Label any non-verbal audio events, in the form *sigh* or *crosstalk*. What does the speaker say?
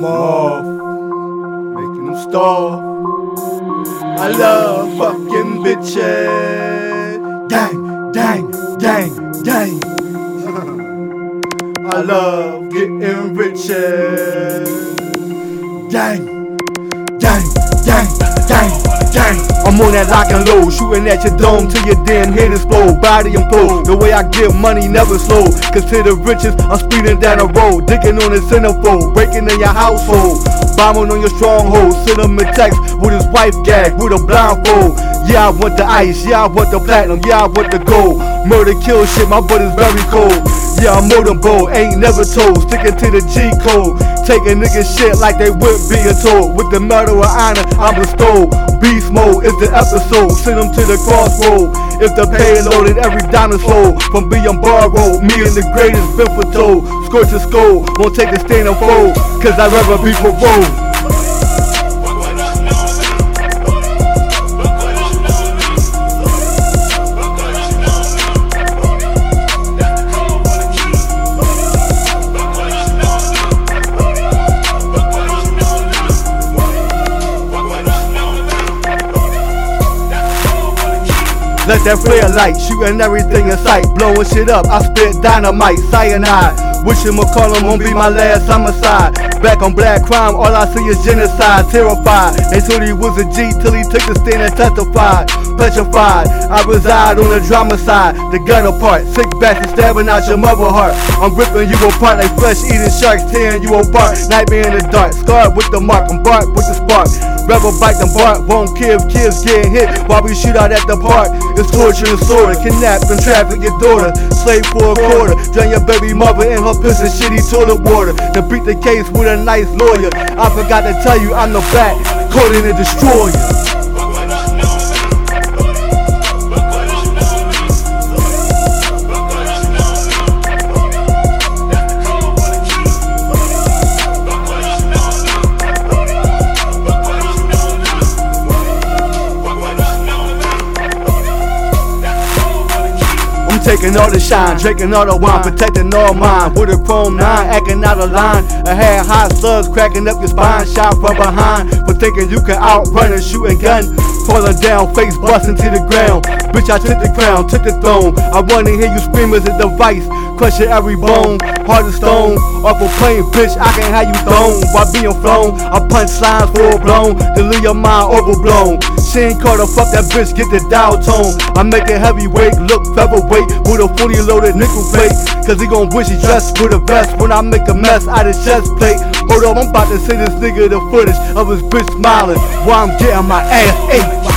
them off, making them stall. I love fucking bitches. Dang, dang, dang, dang. *laughs* I love getting riches. Dang, I'm on that lock and load, shooting at your dome till your damn head explode. Body implode. The way I get money never slow. Cause to the riches, I'm speeding down the road, digging on the centerfold, breaking in your household, bombing on your stronghold. Send him a text with his wife gag, with a blindfold. Yeah, I want the ice, yeah, I want the platinum, yeah, I want the gold. Murder, kill shit, my butt is very cold. Yeah, I'm more than bold, ain't never told. Sticking to the G code. Taking niggas shit like they would being told. With the medal of honor, I'm bestowed. Beast mode is the episode. Send them to the crossroad. If the payload and every dinosaur from being borrowed, me and the greatest been for told. Scorch a skull, won't take a stand and fold. Cause I'd rather be paroled. Let that flare light, shooting everything in sight, blowing shit up. I spit dynamite, cyanide. Wishing McCollum won't be my last homicide. Back on black crime, all I see is genocide. Terrified, they told he was a G till he took the stand and testified. Petrified, I reside on the drama side. The gun apart, sick bastard stabbing out your mother heart. I'm ripping you apart like flesh eating sharks, tearing you apart. Nightmare in the dark, scarred with the mark, I'm bark with the spark. Rebel bite the bark, won't kill kids getting hit while we shoot out at the park. Torture and slaughter, kidnap and traffic your daughter, slave for a quarter, drown your baby mother in her piss and shitty toilet water. To beat the case with a nice lawyer. I forgot to tell you I'm the back, caught in a destroyer. Taking all the shine, drinking all the wine, protecting all mine. With a chrome nine, acting out of line. I had hot slugs cracking up your spine, shot from behind. For thinking you can outrun a shooting gun. Falling down, face busting to the ground. Bitch, I took the crown, took the throne. I wanna hear you scream as a device, crushing every bone. Heart of stone, off a plane, bitch, I can have you thrown. While being flown, I punch signs full blown, to leave your mind overblown. Shane Carter, fuck that bitch, get the dial tone. I make it heavyweight, look featherweight, with a fully loaded nickel plate. Cause he gon' wish he dressed with a vest when I make a mess out of chest plate. Hold up, I'm about to send this nigga the footage of his bitch smiling while I'm getting my ass ate.